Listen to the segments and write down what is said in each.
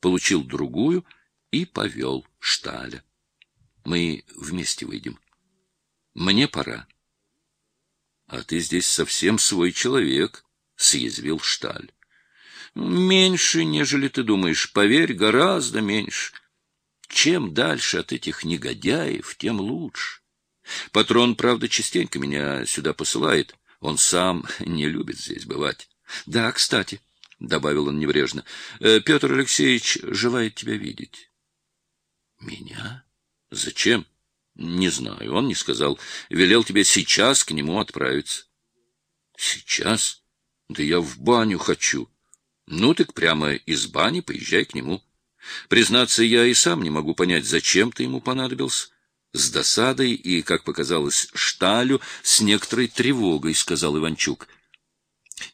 получил другую и повел Шталя. Мы вместе выйдем. Мне пора. — А ты здесь совсем свой человек, — съязвил Шталь. — Меньше, нежели ты думаешь, поверь, гораздо меньше. Чем дальше от этих негодяев, тем лучше. Патрон, правда, частенько меня сюда посылает. Он сам не любит здесь бывать. Да, кстати, — добавил он небрежно, «э, — Петр Алексеевич желает тебя видеть. — Меня? Зачем? — Не знаю, он не сказал. Велел тебе сейчас к нему отправиться. — Сейчас? Да я в баню хочу. Ну, так прямо из бани поезжай к нему. Признаться, я и сам не могу понять, зачем ты ему понадобился. С досадой и, как показалось, шталю, с некоторой тревогой, — сказал Иванчук. —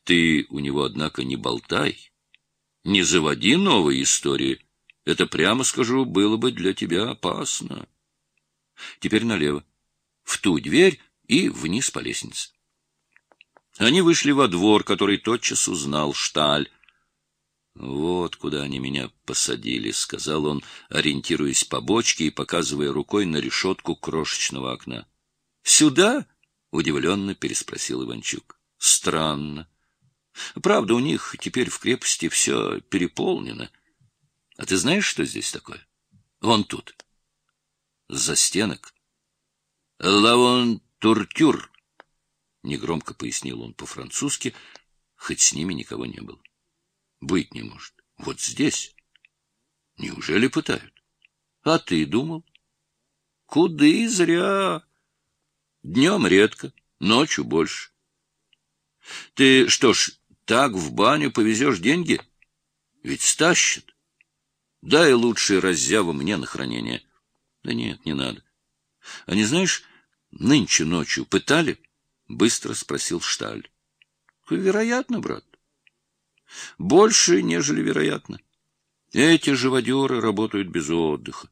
Ты у него, однако, не болтай. Не заводи новые истории. Это, прямо скажу, было бы для тебя опасно. Теперь налево. В ту дверь и вниз по лестнице. Они вышли во двор, который тотчас узнал Шталь. «Вот куда они меня посадили», — сказал он, ориентируясь по бочке и показывая рукой на решетку крошечного окна. «Сюда?» — удивленно переспросил Иванчук. «Странно. Правда, у них теперь в крепости все переполнено. А ты знаешь, что здесь такое? Вон тут. За стенок. Лавон Туртюр. Негромко пояснил он по-французски, хоть с ними никого не было. Быть не может. Вот здесь. Неужели пытают? А ты думал? Куды зря. Днем редко, ночью больше. Ты что ж, так в баню повезешь деньги? Ведь стащат. Дай лучшие раззявы мне на хранение. Да нет, не надо. А не знаешь, нынче ночью пытали? Быстро спросил Шталь. Вероятно, брат. Больше, нежели вероятно. Эти живодеры работают без отдыха.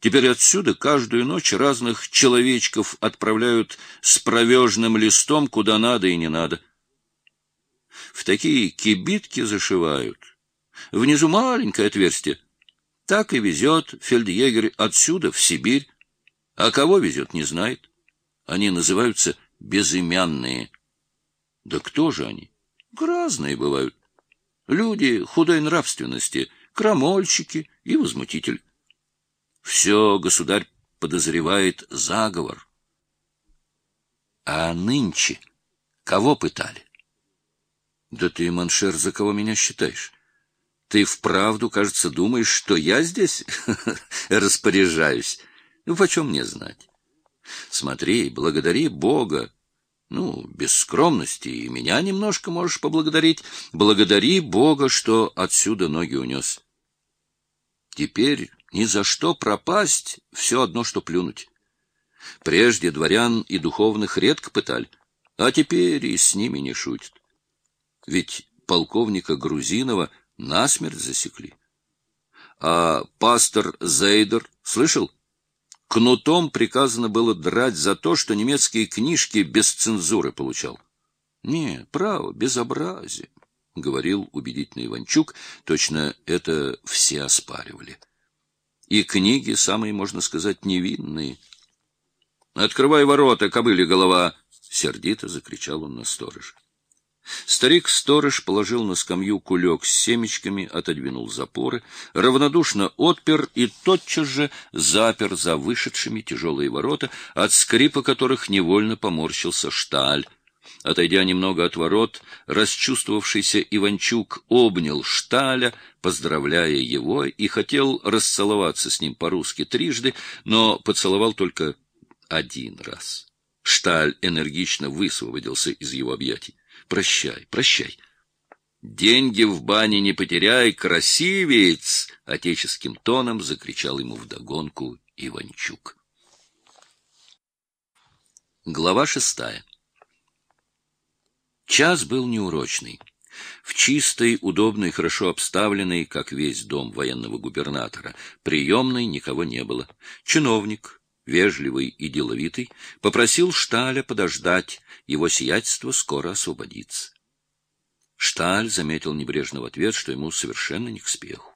Теперь отсюда каждую ночь разных человечков отправляют с провежным листом куда надо и не надо. В такие кибитки зашивают. Внизу маленькое отверстие. Так и везет фельдъегерь отсюда в Сибирь. А кого везет, не знает. Они называются безымянные. Да кто же они? Разные бывают. Люди худой нравственности, крамольщики и возмутитель. Все государь подозревает заговор. А нынче кого пытали? Да ты, Маншер, за кого меня считаешь? Ты вправду, кажется, думаешь, что я здесь распоряжаюсь? Ну, почем мне знать? Смотри, благодари Бога, ну, без скромности, и меня немножко можешь поблагодарить. Благодари Бога, что отсюда ноги унес. Теперь ни за что пропасть, все одно, что плюнуть. Прежде дворян и духовных редко пытали, а теперь и с ними не шутят. Ведь полковника Грузинова насмерть засекли. А пастор Зейдер, слышал? Кнутом приказано было драть за то, что немецкие книжки без цензуры получал. — Не, право, безобразие, — говорил убедительный Иванчук, точно это все оспаривали. И книги самые, можно сказать, невинные. — Открывай ворота, кобыли голова! — сердито закричал он на сторож. Старик-сторож положил на скамью кулек с семечками, отодвинул запоры, равнодушно отпер и тотчас же запер за вышедшими тяжелые ворота, от скрипа которых невольно поморщился шталь. Отойдя немного от ворот, расчувствовавшийся Иванчук обнял шталя, поздравляя его, и хотел расцеловаться с ним по-русски трижды, но поцеловал только один раз. Шталь энергично высвободился из его объятий. Прощай, прощай. Деньги в бане не потеряй, красивец! Отеческим тоном закричал ему вдогонку Иванчук. Глава шестая. Час был неурочный. В чистой, удобной, хорошо обставленной, как весь дом военного губернатора, приемной никого не было. Чиновник, вежливый и деловитый, попросил Шталя подождать, его сиятельство скоро освободится. Шталь заметил небрежно в ответ, что ему совершенно не к спеху.